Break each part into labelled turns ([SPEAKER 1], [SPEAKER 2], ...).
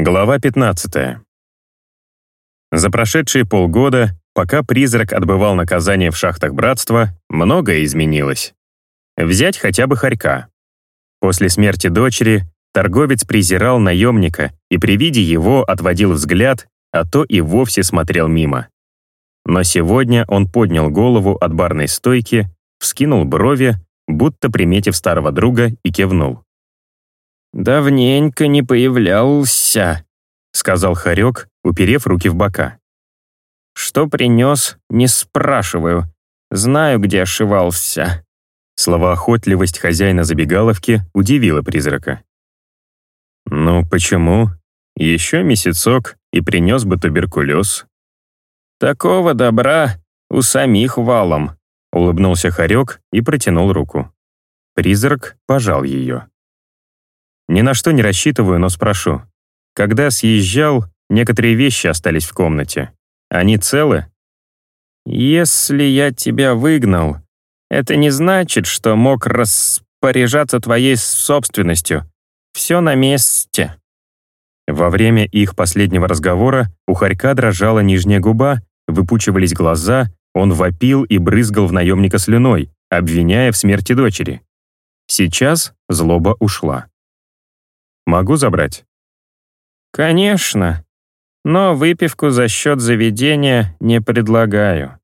[SPEAKER 1] Глава 15. За прошедшие полгода, пока призрак отбывал наказание в шахтах Братства, многое изменилось. Взять хотя бы Харька. После смерти дочери торговец презирал наемника и при виде его отводил взгляд, а то и вовсе смотрел мимо. Но сегодня он поднял голову от барной стойки, вскинул брови, будто приметив старого друга, и кивнул.
[SPEAKER 2] «Давненько не появлялся», — сказал Харек, уперев руки в бока. «Что принес, не спрашиваю. Знаю, где ошивался».
[SPEAKER 1] Словоохотливость хозяина забегаловки удивила призрака. «Ну почему? Еще месяцок и принес бы туберкулез».
[SPEAKER 2] «Такого добра у самих валом», — улыбнулся Харек и протянул руку.
[SPEAKER 1] Призрак пожал ее. Ни на что не рассчитываю, но спрошу. Когда съезжал, некоторые вещи остались в комнате. Они целы?
[SPEAKER 2] Если я тебя выгнал, это не значит, что мог распоряжаться твоей собственностью. Все на месте.
[SPEAKER 1] Во время их последнего разговора у Харька дрожала нижняя губа, выпучивались глаза, он вопил и брызгал в наемника слюной, обвиняя в смерти дочери. Сейчас злоба ушла. Могу забрать?»
[SPEAKER 2] «Конечно, но выпивку за счет заведения не предлагаю.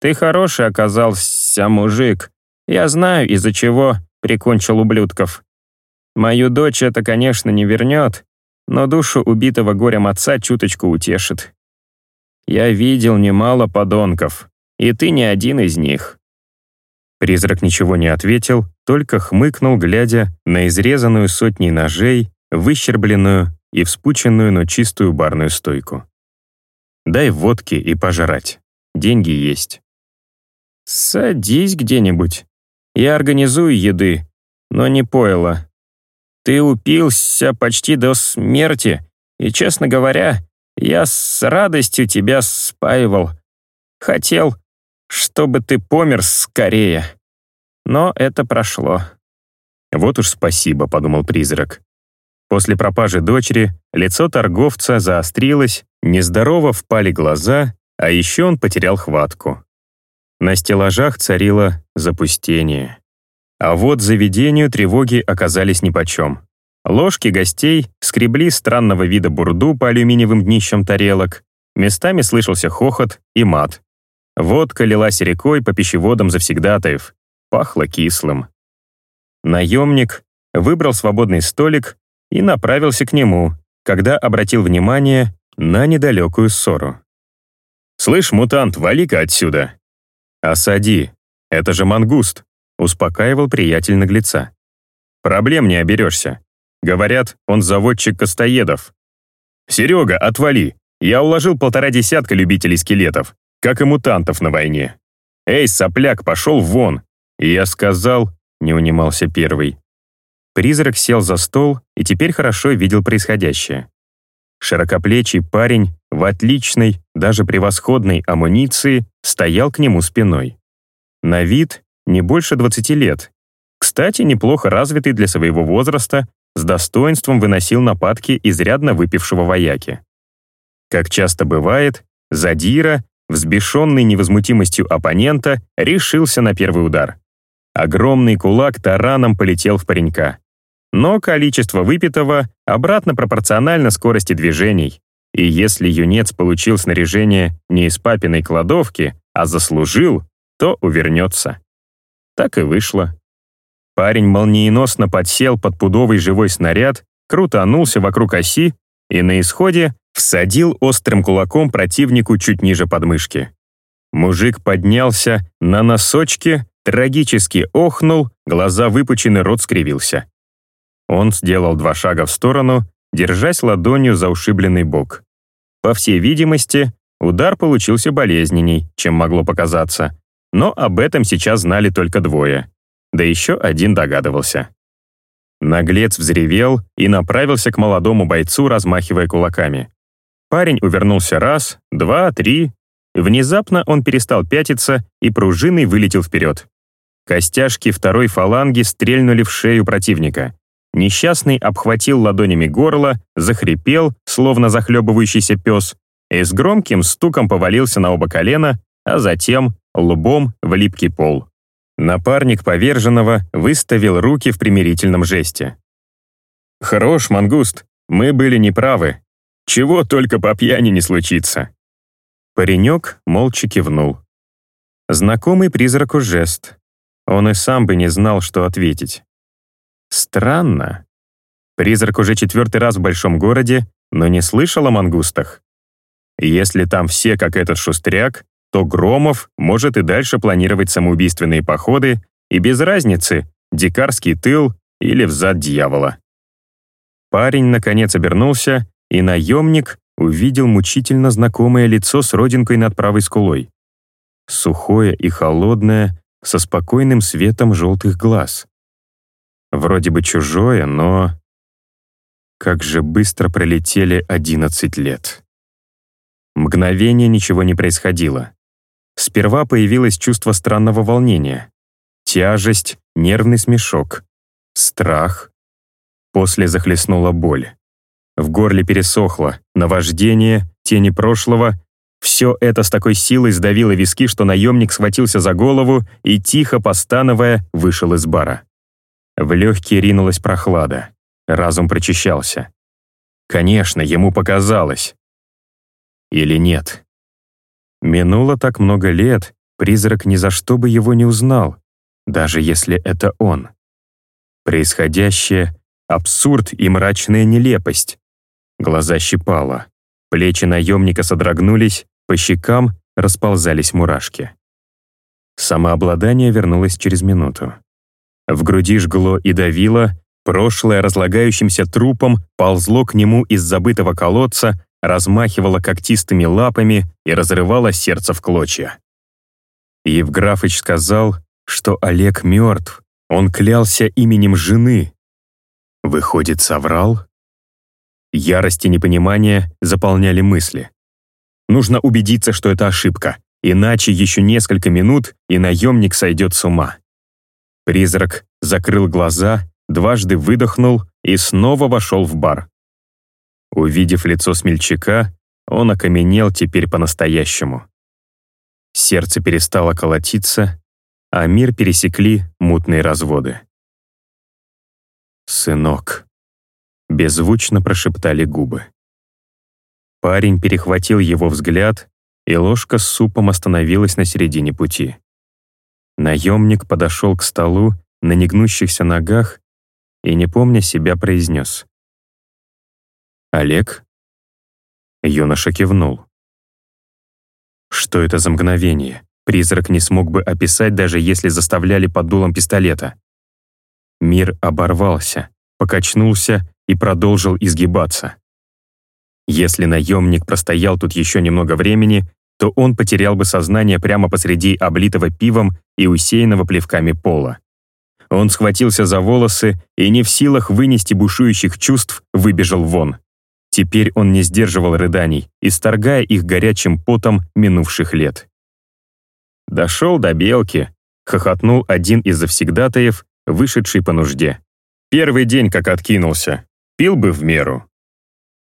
[SPEAKER 2] Ты хороший оказался мужик. Я знаю, из-за чего прикончил ублюдков. Мою дочь это, конечно, не вернет, но душу убитого горем отца чуточку утешит. Я видел немало подонков, и ты не один из них».
[SPEAKER 1] Призрак ничего не ответил, только хмыкнул, глядя на изрезанную сотней ножей, выщербленную и вспученную, но чистую барную стойку. «Дай водки и пожрать. Деньги есть».
[SPEAKER 2] «Садись где-нибудь. Я организую еды, но не пойло. Ты упился почти до смерти, и, честно говоря, я с радостью тебя спаивал. Хотел, чтобы ты помер скорее но это прошло.
[SPEAKER 1] «Вот уж спасибо», — подумал призрак. После пропажи дочери лицо торговца заострилось, нездорово впали глаза, а еще он потерял хватку. На стеллажах царило запустение. А вот заведению тревоги оказались нипочем. Ложки гостей скребли странного вида бурду по алюминиевым днищам тарелок, местами слышался хохот и мат. Водка лилась рекой по пищеводам завсегдатаев, пахло кислым. Наемник выбрал свободный столик и направился к нему, когда обратил внимание на недалекую ссору. «Слышь, мутант, вали-ка отсюда!» «Осади, это же мангуст», — успокаивал приятель наглеца. «Проблем не оберешься. Говорят, он заводчик костоедов». «Серега, отвали! Я уложил полтора десятка любителей скелетов, как и мутантов на войне. Эй, сопляк, пошел вон, и я сказал, не унимался первый. Призрак сел за стол и теперь хорошо видел происходящее. Широкоплечий парень в отличной, даже превосходной амуниции стоял к нему спиной. На вид не больше 20 лет. Кстати, неплохо развитый для своего возраста, с достоинством выносил нападки изрядно выпившего вояки. Как часто бывает, Задира, взбешенный невозмутимостью оппонента, решился на первый удар. Огромный кулак тараном полетел в паренька. Но количество выпитого обратно пропорционально скорости движений. И если юнец получил снаряжение не из папиной кладовки, а заслужил, то увернется. Так и вышло. Парень молниеносно подсел под пудовый живой снаряд, крутанулся вокруг оси и на исходе всадил острым кулаком противнику чуть ниже подмышки. Мужик поднялся на носочки трагически охнул, глаза выпучены, рот скривился. Он сделал два шага в сторону, держась ладонью за ушибленный бок. По всей видимости, удар получился болезненней, чем могло показаться, но об этом сейчас знали только двое, да еще один догадывался. Наглец взревел и направился к молодому бойцу, размахивая кулаками. Парень увернулся раз, два, три. Внезапно он перестал пятиться и пружиной вылетел вперед. Костяшки второй фаланги стрельнули в шею противника. несчастный обхватил ладонями горло, захрипел, словно захлебывающийся пес, и с громким стуком повалился на оба колена, а затем лбом в липкий пол. Напарник поверженного выставил руки в примирительном жесте. «Хорош, мангуст, мы были неправы. Чего только по пьяни не случится». Паренек молча кивнул. Знакомый призраку жест. Он и сам бы не знал, что ответить. Странно. Призрак уже четвертый раз в большом городе, но не слышал о мангустах. Если там все как этот шустряк, то Громов может и дальше планировать самоубийственные походы, и без разницы, дикарский тыл или взад дьявола. Парень, наконец, обернулся, и наемник увидел мучительно знакомое лицо с родинкой над правой скулой. Сухое и холодное, со спокойным светом желтых глаз. Вроде бы чужое, но... Как же быстро пролетели одиннадцать лет. Мгновение ничего не происходило. Сперва появилось чувство странного волнения. Тяжесть, нервный смешок. Страх. После захлестнула боль. В горле пересохло, наваждение, тени прошлого. Все это с такой силой сдавило виски, что наемник схватился за голову и, тихо постановая, вышел из бара. В легкие ринулась прохлада. Разум прочищался. Конечно, ему показалось. Или нет? Минуло так много лет, призрак ни за что бы его не узнал, даже если это он. Происходящее — абсурд и мрачная нелепость. Глаза щипало, плечи наемника содрогнулись, по щекам расползались мурашки. Самообладание вернулось через минуту. В груди жгло и давило, прошлое разлагающимся трупом ползло к нему из забытого колодца, размахивала когтистыми лапами и разрывала сердце в клочья. Евграфыч сказал, что Олег мертв, он клялся именем жены. Выходит, соврал? Ярость и непонимание заполняли мысли. Нужно убедиться, что это ошибка, иначе еще несколько минут, и наемник сойдет с ума. Призрак закрыл глаза, дважды выдохнул и снова вошел в бар. Увидев лицо смельчака, он окаменел теперь по-настоящему. Сердце перестало колотиться, а мир пересекли мутные разводы. «Сынок», — беззвучно прошептали губы. Парень перехватил его взгляд, и ложка с супом остановилась на середине пути. Наемник подошел к столу на негнущихся ногах и, не помня себя, произнес. «Олег?» Юноша кивнул. Что это за мгновение? Призрак не смог бы описать, даже если заставляли под дулом пистолета. Мир оборвался, покачнулся и продолжил изгибаться. Если наемник простоял тут еще немного времени, то он потерял бы сознание прямо посреди облитого пивом и усеянного плевками пола. Он схватился за волосы и, не в силах вынести бушующих чувств, выбежал вон. Теперь он не сдерживал рыданий, исторгая их горячим потом минувших лет. «Дошел до белки», — хохотнул один из завсегдатаев, вышедший по нужде. «Первый день как откинулся. Пил бы в меру».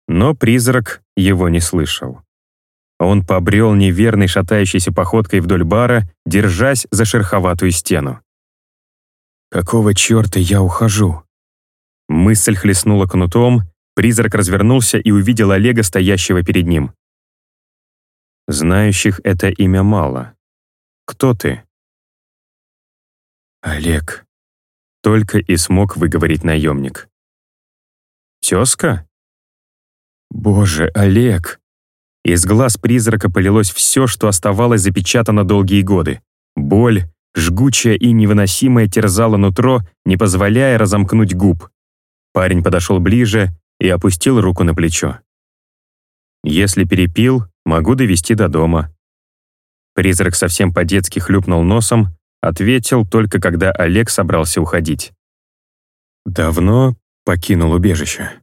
[SPEAKER 1] Но призрак его не слышал. Он побрел неверной шатающейся походкой вдоль бара, держась за шероховатую стену. «Какого черта я ухожу?» Мысль хлестнула кнутом, Призрак развернулся и увидел Олега, стоящего перед ним. Знающих это имя мало. Кто ты? Олег. Только и смог выговорить наемник. Тезка? Боже, Олег! Из глаз призрака полилось все, что оставалось запечатано долгие годы. Боль, жгучая и невыносимая терзала нутро, не позволяя разомкнуть губ. Парень подошел ближе и опустил руку на плечо. «Если перепил, могу довести до дома». Призрак совсем по-детски хлюпнул носом, ответил только когда Олег собрался уходить. «Давно покинул убежище».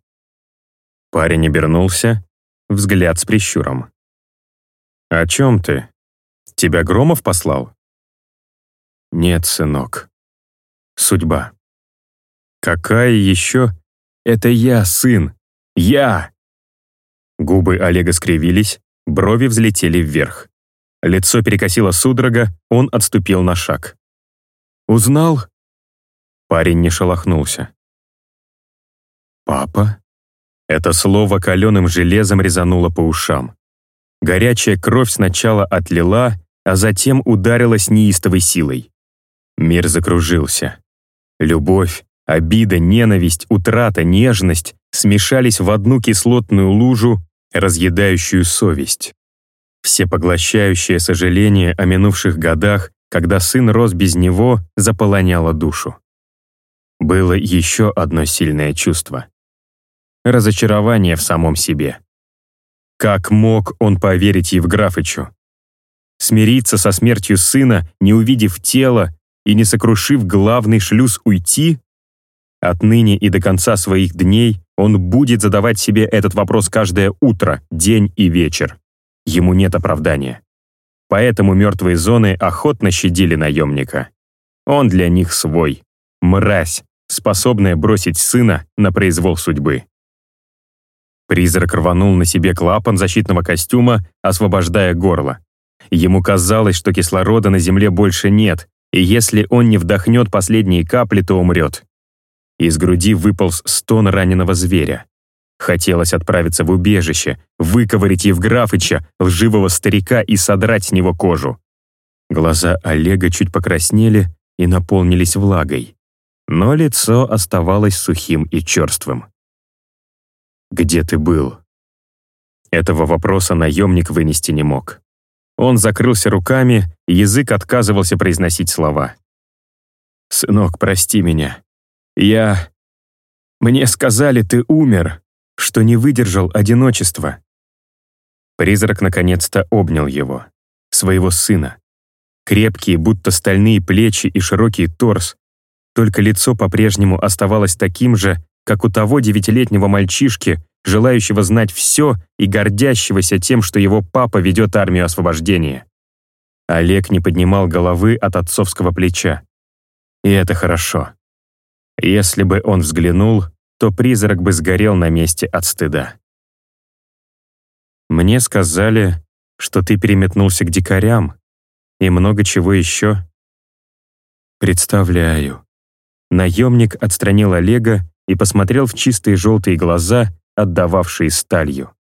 [SPEAKER 1] Парень обернулся, взгляд с прищуром. «О чем ты? Тебя Громов послал?» «Нет, сынок. Судьба». «Какая еще? Это я, сын! Я!» Губы Олега скривились, брови взлетели вверх. Лицо перекосило судорога, он отступил на шаг. «Узнал?» Парень не шелохнулся. «Папа?» Это слово каленым железом резануло по ушам. Горячая кровь сначала отлила, а затем ударила с неистовой силой. Мир закружился. Любовь, обида, ненависть, утрата, нежность смешались в одну кислотную лужу, разъедающую совесть. Всепоглощающее сожаление о минувших годах, когда сын рос без него, заполоняло душу. Было еще одно сильное чувство. Разочарование в самом себе. Как мог он поверить Евграфычу? Смириться со смертью сына, не увидев тела и не сокрушив главный шлюз уйти? Отныне и до конца своих дней он будет задавать себе этот вопрос каждое утро, день и вечер. Ему нет оправдания. Поэтому мертвые зоны охотно щадили наемника. Он для них свой. Мразь, способная бросить сына на произвол судьбы. Призрак рванул на себе клапан защитного костюма, освобождая горло. Ему казалось, что кислорода на Земле больше нет, и если он не вдохнет последние капли, то умрет. Из груди выполз стон раненого зверя. Хотелось отправиться в убежище, выковырить Евграфыча, лживого старика, и содрать с него кожу. Глаза Олега чуть покраснели и наполнились влагой. Но лицо оставалось сухим и черствым. «Где ты был?» Этого вопроса наемник вынести не мог. Он закрылся руками, язык отказывался произносить слова. «Сынок, прости меня. Я... Мне сказали, ты умер, что не выдержал одиночества». Призрак наконец-то обнял его, своего сына. Крепкие, будто стальные плечи и широкий торс. Только лицо по-прежнему оставалось таким же, как у того девятилетнего мальчишки, желающего знать все и гордящегося тем, что его папа ведет армию освобождения. Олег не поднимал головы от отцовского плеча. И это хорошо. Если бы он взглянул, то призрак бы сгорел на месте от стыда. «Мне сказали, что ты переметнулся к дикарям и много чего еще». «Представляю». Наемник отстранил Олега и посмотрел в чистые желтые глаза, отдававшие сталью.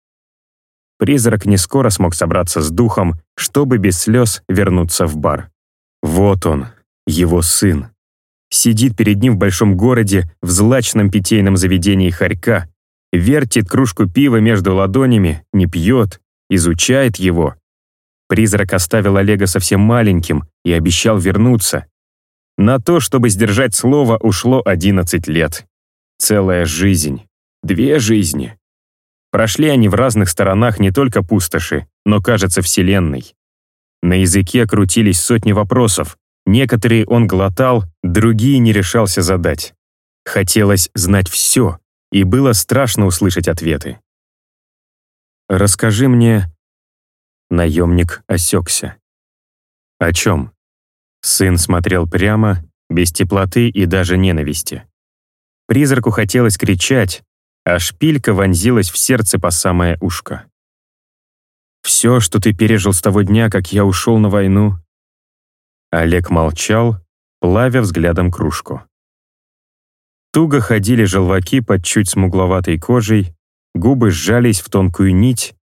[SPEAKER 1] Призрак не скоро смог собраться с духом, чтобы без слез вернуться в бар. Вот он, его сын. Сидит перед ним в большом городе, в злачном питейном заведении Харька, вертит кружку пива между ладонями, не пьет, изучает его. Призрак оставил Олега совсем маленьким и обещал вернуться. На то, чтобы сдержать слово, ушло 11 лет. Целая жизнь. Две жизни. Прошли они в разных сторонах не только пустоши, но, кажется, Вселенной. На языке крутились сотни вопросов. Некоторые он глотал, другие не решался задать. Хотелось знать все, и было страшно услышать ответы. «Расскажи мне...» Наемник осекся. «О чем?» Сын смотрел прямо, без теплоты и даже ненависти. Призраку хотелось кричать, а шпилька вонзилась в сердце по самое ушко. «Все, что ты пережил с того дня, как я ушел на войну...» Олег молчал, плавя взглядом кружку. Туго ходили желваки под чуть смугловатой кожей, губы сжались в тонкую нить.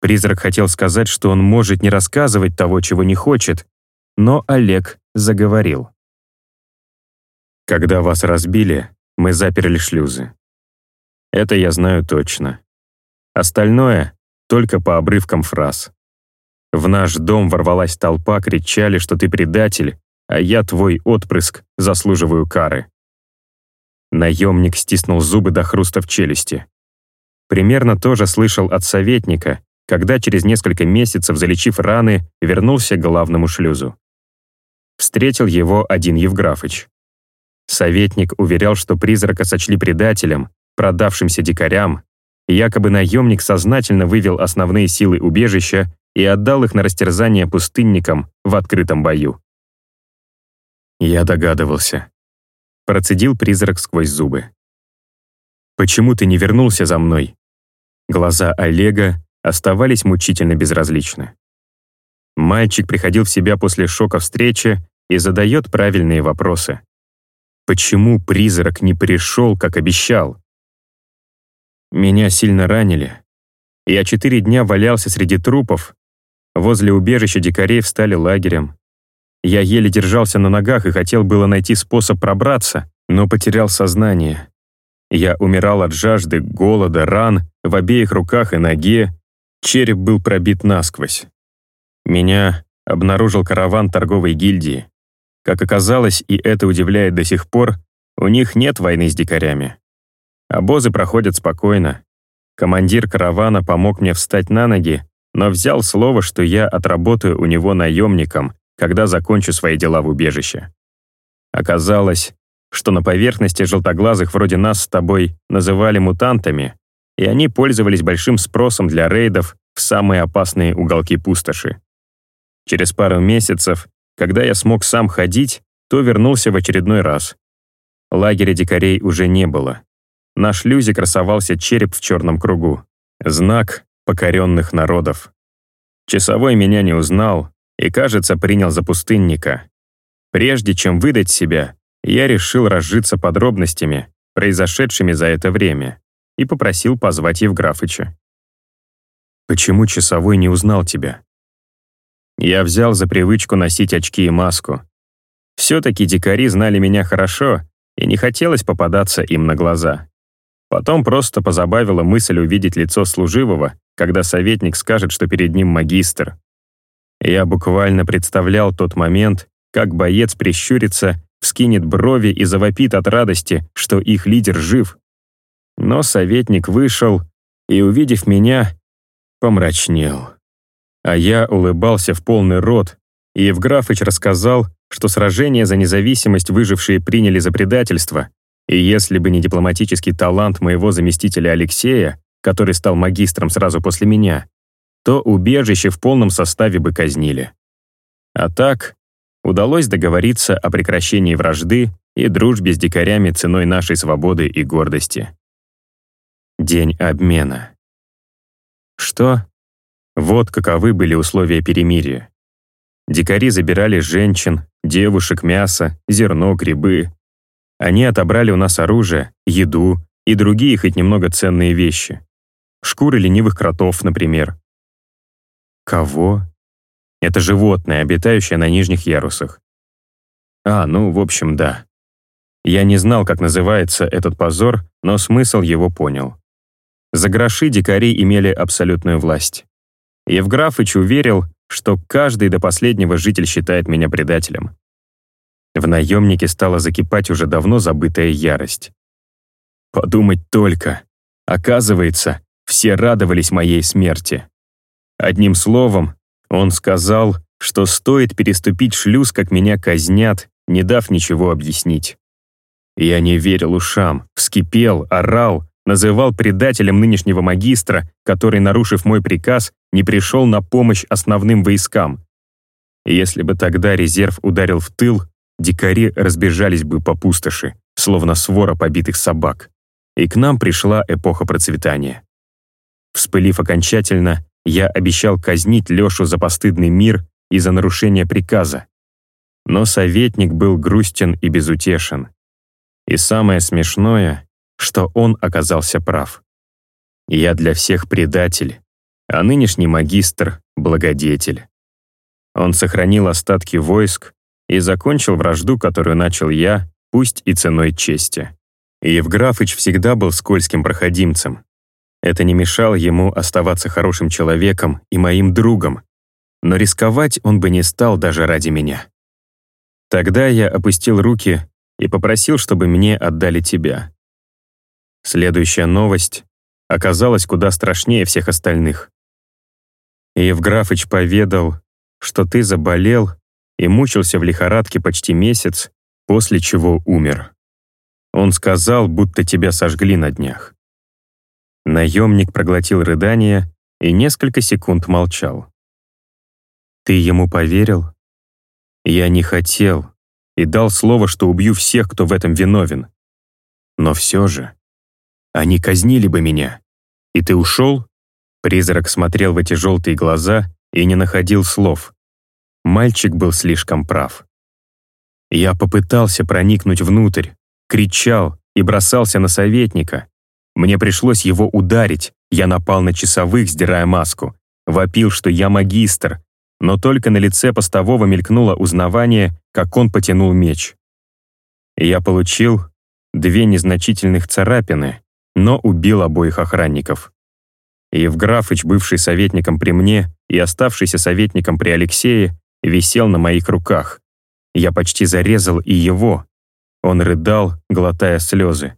[SPEAKER 1] Призрак хотел сказать, что он может не рассказывать того, чего не хочет, но Олег заговорил. «Когда вас разбили, мы заперли шлюзы. Это я знаю точно. Остальное — только по обрывкам фраз. В наш дом ворвалась толпа, кричали, что ты предатель, а я твой отпрыск, заслуживаю кары. Наемник стиснул зубы до хруста в челюсти. Примерно то же слышал от советника, когда через несколько месяцев, залечив раны, вернулся к главному шлюзу. Встретил его один Евграфыч. Советник уверял, что призрака сочли предателем, продавшимся дикарям. Якобы наемник сознательно вывел основные силы убежища и отдал их на растерзание пустынникам в открытом бою. Я догадывался. процедил призрак сквозь зубы. «Почему ты не вернулся за мной?» Глаза Олега оставались мучительно безразличны. Мальчик приходил в себя после шока встречи и задает правильные вопросы. Почему призрак не пришел, как обещал? Меня сильно ранили. Я четыре дня валялся среди трупов. Возле убежища дикарей встали лагерем. Я еле держался на ногах и хотел было найти способ пробраться, но потерял сознание. Я умирал от жажды, голода, ран в обеих руках и ноге. Череп был пробит насквозь. Меня обнаружил караван торговой гильдии. Как оказалось, и это удивляет до сих пор, у них нет войны с дикарями. Обозы проходят спокойно. Командир каравана помог мне встать на ноги, но взял слово, что я отработаю у него наемником, когда закончу свои дела в убежище. Оказалось, что на поверхности желтоглазых вроде нас с тобой называли мутантами, и они пользовались большим спросом для рейдов в самые опасные уголки пустоши. Через пару месяцев, когда я смог сам ходить, то вернулся в очередной раз. Лагеря дикарей уже не было. На шлюзе красовался череп в черном кругу. Знак покоренных народов. Часовой меня не узнал и, кажется, принял за пустынника. Прежде чем выдать себя, я решил разжиться подробностями, произошедшими за это время, и попросил позвать Евграфыча. «Почему часовой не узнал тебя?» Я взял за привычку носить очки и маску. Все-таки дикари знали меня хорошо, и не хотелось попадаться им на глаза. Потом просто позабавила мысль увидеть лицо служивого, когда советник скажет, что перед ним магистр. Я буквально представлял тот момент, как боец прищурится, вскинет брови и завопит от радости, что их лидер жив. Но советник вышел и, увидев меня, помрачнел. А я улыбался в полный рот, и Евграфыч рассказал, что сражение за независимость выжившие приняли за предательство, и если бы не дипломатический талант моего заместителя Алексея, который стал магистром сразу после меня, то убежище в полном составе бы казнили. А так, удалось договориться о прекращении вражды и дружбе с дикарями ценой нашей свободы и гордости. День обмена. Что? Вот каковы были условия перемирия. Дикари забирали женщин, девушек, мясо, зерно, грибы, они отобрали у нас оружие, еду и другие хоть немного ценные вещи. Шкуры ленивых кротов, например. Кого? Это животное, обитающее на нижних ярусах. А, ну, в общем, да. Я не знал, как называется этот позор, но смысл его понял. За гроши дикари имели абсолютную власть. Евграфыч уверил, что каждый до последнего житель считает меня предателем. В наемнике стала закипать уже давно забытая ярость. Подумать только. Оказывается, все радовались моей смерти. Одним словом, он сказал, что стоит переступить шлюз, как меня казнят, не дав ничего объяснить. Я не верил ушам, вскипел, орал, называл предателем нынешнего магистра, который, нарушив мой приказ, не пришел на помощь основным войскам. Если бы тогда резерв ударил в тыл, дикари разбежались бы по пустоши, словно свора побитых собак. И к нам пришла эпоха процветания. Вспылив окончательно, я обещал казнить Лешу за постыдный мир и за нарушение приказа. Но советник был грустен и безутешен. И самое смешное, что он оказался прав. Я для всех предатель, а нынешний магистр — благодетель. Он сохранил остатки войск, и закончил вражду, которую начал я, пусть и ценой чести. Евграфыч всегда был скользким проходимцем. Это не мешало ему оставаться хорошим человеком и моим другом, но рисковать он бы не стал даже ради меня. Тогда я опустил руки и попросил, чтобы мне отдали тебя. Следующая новость оказалась куда страшнее всех остальных. Евграфыч поведал, что ты заболел и мучился в лихорадке почти месяц, после чего умер. Он сказал, будто тебя сожгли на днях. Наемник проглотил рыдание и несколько секунд молчал. «Ты ему поверил?» «Я не хотел. и дал слово, что убью всех, кто в этом виновен. Но все же, они казнили бы меня. И ты ушел? Призрак смотрел в эти желтые глаза и не находил слов. Мальчик был слишком прав. Я попытался проникнуть внутрь, кричал и бросался на советника. Мне пришлось его ударить, я напал на часовых, сдирая маску. Вопил, что я магистр, но только на лице постового мелькнуло узнавание, как он потянул меч. Я получил две незначительных царапины, но убил обоих охранников. Евграфыч, бывший советником при мне и оставшийся советником при Алексее, висел на моих руках. Я почти зарезал и его. Он рыдал, глотая слезы.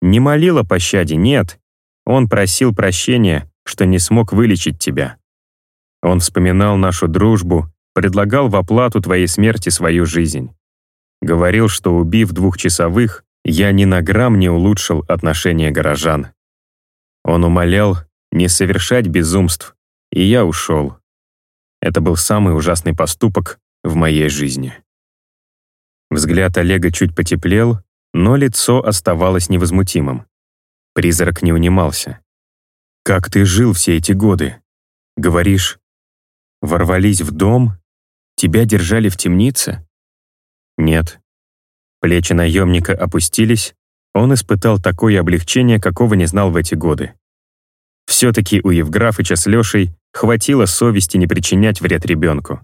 [SPEAKER 1] Не молил о пощаде, нет. Он просил прощения, что не смог вылечить тебя. Он вспоминал нашу дружбу, предлагал в оплату твоей смерти свою жизнь. Говорил, что убив двухчасовых, я ни на грамм не улучшил отношения горожан. Он умолял не совершать безумств, и я ушел. Это был самый ужасный поступок в моей жизни. Взгляд Олега чуть потеплел, но лицо оставалось невозмутимым. Призрак не унимался. «Как ты жил все эти годы? Говоришь, ворвались в дом? Тебя держали в темнице?» «Нет». Плечи наемника опустились, он испытал такое облегчение, какого не знал в эти годы. Все-таки у Евграфыча с Лешей хватило совести не причинять вред ребенку.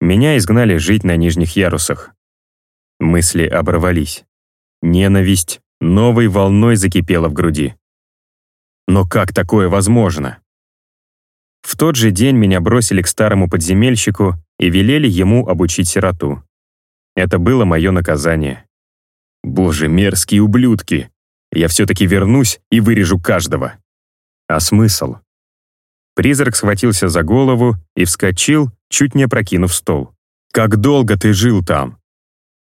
[SPEAKER 1] Меня изгнали жить на нижних ярусах. Мысли оборвались. Ненависть новой волной закипела в груди. Но как такое возможно? В тот же день меня бросили к старому подземельщику и велели ему обучить сироту. Это было мое наказание. Боже, мерзкие ублюдки! Я все-таки вернусь и вырежу каждого. А смысл? Призрак схватился за голову и вскочил, чуть не опрокинув стол. «Как долго ты жил там?»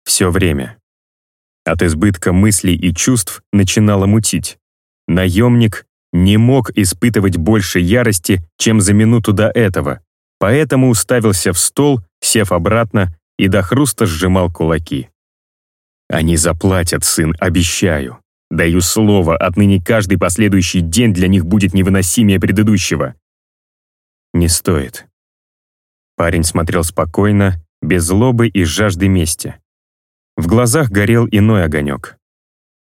[SPEAKER 1] «Все время». От избытка мыслей и чувств начинало мутить. Наемник не мог испытывать больше ярости, чем за минуту до этого, поэтому уставился в стол, сев обратно и до хруста сжимал кулаки. «Они заплатят, сын, обещаю. Даю слово, отныне каждый последующий день для них будет невыносимее предыдущего. Не стоит. Парень смотрел спокойно, без злобы и жажды мести. В глазах горел иной огонек.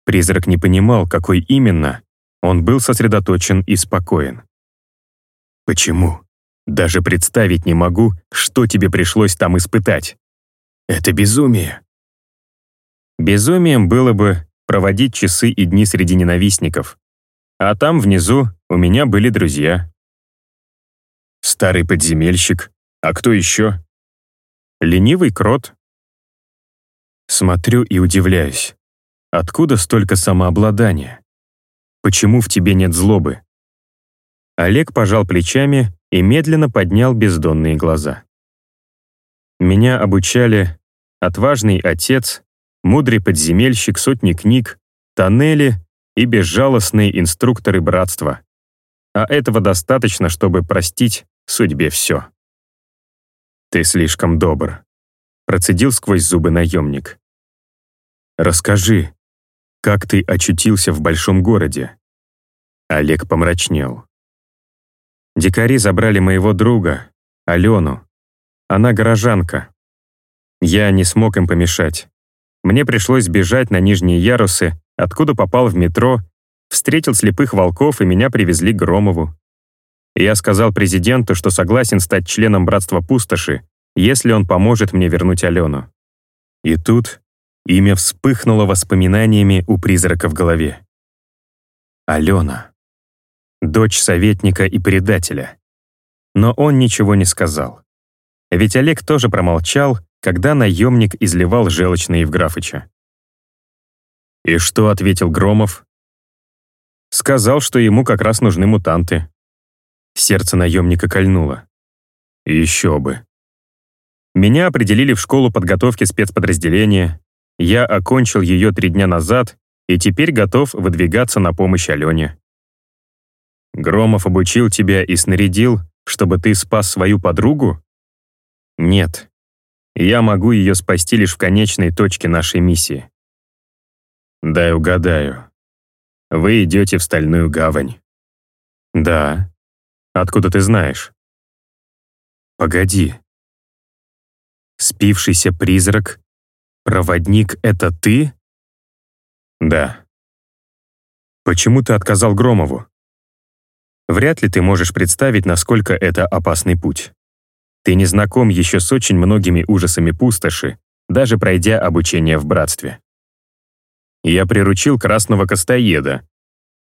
[SPEAKER 1] Призрак не понимал, какой именно, он был сосредоточен и спокоен. «Почему? Даже представить не могу, что тебе пришлось там испытать. Это безумие». Безумием было бы проводить часы и дни среди ненавистников. А там, внизу, у меня были друзья. Старый подземельщик. А кто еще? Ленивый крот. Смотрю и удивляюсь. Откуда столько самообладания? Почему в тебе нет злобы? Олег пожал плечами и медленно поднял бездонные глаза. Меня обучали отважный отец мудрый подземельщик, сотни книг, тоннели и безжалостные инструкторы братства. А этого достаточно, чтобы простить судьбе все. «Ты слишком добр», — процедил сквозь зубы наемник. «Расскажи, как ты очутился в большом городе?» Олег помрачнел. «Дикари забрали моего друга, Алену. Она горожанка. Я не смог им помешать. Мне пришлось бежать на нижние ярусы, откуда попал в метро, встретил слепых волков и меня привезли к Громову. Я сказал президенту, что согласен стать членом Братства Пустоши, если он поможет мне вернуть Алену. И тут имя вспыхнуло воспоминаниями у призрака в голове. Алена. Дочь советника и предателя. Но он ничего не сказал. Ведь Олег тоже промолчал, когда наемник изливал желчь на Евграфыча. И что ответил Громов? Сказал, что ему как раз нужны мутанты. Сердце наемника кольнуло. Еще бы. Меня определили в школу подготовки спецподразделения. Я окончил ее три дня назад и теперь готов выдвигаться на помощь Алене. Громов обучил тебя и снарядил, чтобы ты спас свою подругу? Нет. Я могу ее спасти лишь в конечной точке нашей миссии. Дай угадаю. Вы идете в Стальную гавань. Да. Откуда ты знаешь? Погоди. Спившийся призрак? Проводник — это ты? Да. Почему ты отказал Громову? Вряд ли ты можешь представить, насколько это опасный путь. Ты не знаком еще с очень многими ужасами пустоши, даже пройдя обучение в братстве. Я приручил красного костоеда.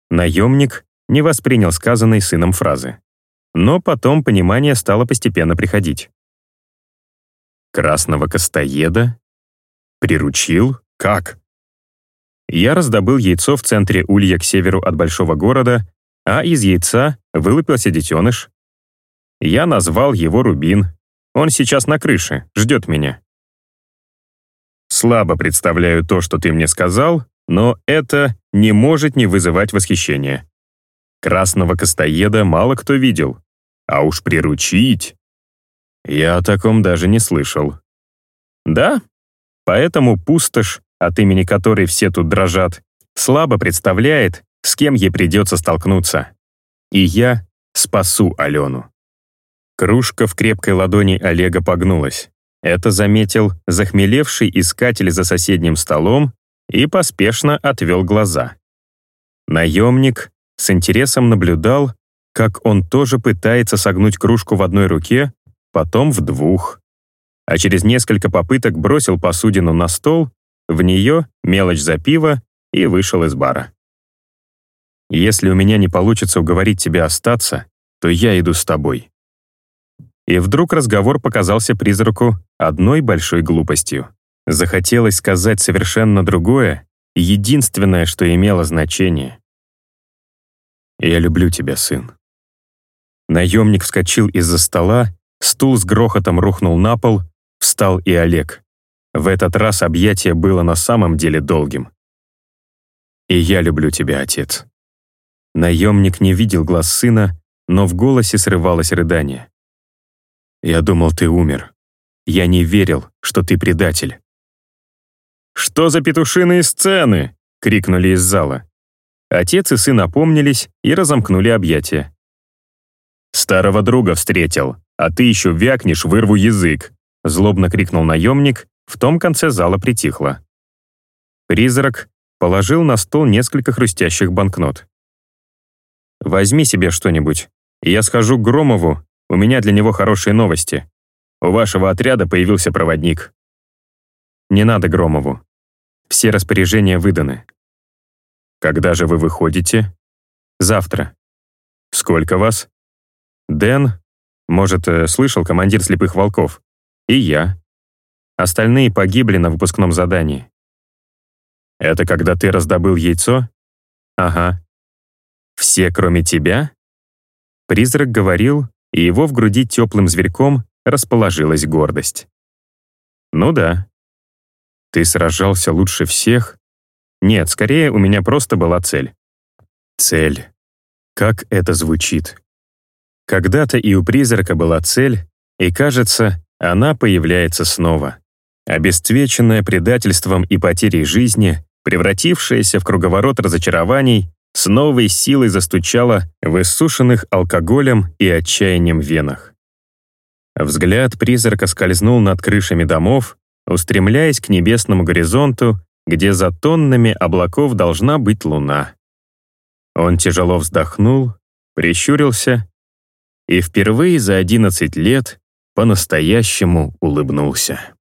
[SPEAKER 1] Наемник не воспринял сказанной сыном фразы. Но потом понимание стало постепенно приходить. Красного костоеда? Приручил? Как? Я раздобыл яйцо в центре улья к северу от большого города, а из яйца вылупился детеныш. Я назвал его Рубин. Он сейчас на крыше, ждет меня. Слабо представляю то, что ты мне сказал, но это не может не вызывать восхищения. Красного костоеда мало кто видел. А уж приручить... Я о таком даже не слышал. Да, поэтому пустошь, от имени которой все тут дрожат, слабо представляет, с кем ей придется столкнуться. И я спасу Алену. Кружка в крепкой ладони Олега погнулась. Это заметил захмелевший искатель за соседним столом и поспешно отвел глаза. Наемник с интересом наблюдал, как он тоже пытается согнуть кружку в одной руке, потом в двух. А через несколько попыток бросил посудину на стол, в нее мелочь за пиво и вышел из бара. «Если у меня не получится уговорить тебя остаться, то я иду с тобой». И вдруг разговор показался призраку одной большой глупостью. Захотелось сказать совершенно другое, единственное, что имело значение. «Я люблю тебя, сын». Наемник вскочил из-за стола, стул с грохотом рухнул на пол, встал и Олег. В этот раз объятие было на самом деле долгим. «И я люблю тебя, отец». Наемник не видел глаз сына, но в голосе срывалось рыдание. «Я думал, ты умер. Я не верил, что ты предатель». «Что за петушиные сцены?» — крикнули из зала. Отец и сын опомнились и разомкнули объятия. «Старого друга встретил, а ты еще вякнешь, вырву язык!» Злобно крикнул наемник, в том конце зала притихло. Призрак положил на стол несколько хрустящих банкнот. «Возьми себе что-нибудь, и я схожу к Громову, у меня для него хорошие новости. У вашего отряда появился проводник». «Не надо Громову. Все распоряжения выданы. Когда же вы выходите? Завтра. Сколько вас? Дэн, может, э, слышал командир слепых волков. И я. Остальные погибли на выпускном задании. Это когда ты раздобыл яйцо? Ага. Все, кроме тебя? Призрак говорил, и его в груди теплым зверьком расположилась гордость. Ну да. Ты сражался лучше всех, нет, скорее у меня просто была цель. Цель. Как это звучит? Когда-то и у призрака была цель, и, кажется, она появляется снова. Обесцвеченная предательством и потерей жизни, превратившаяся в круговорот разочарований, с новой силой застучала в иссушенных алкоголем и отчаянием венах. Взгляд призрака скользнул над крышами домов, устремляясь к небесному горизонту где за тоннами облаков должна быть луна. Он тяжело вздохнул, прищурился и впервые за 11 лет по-настоящему улыбнулся.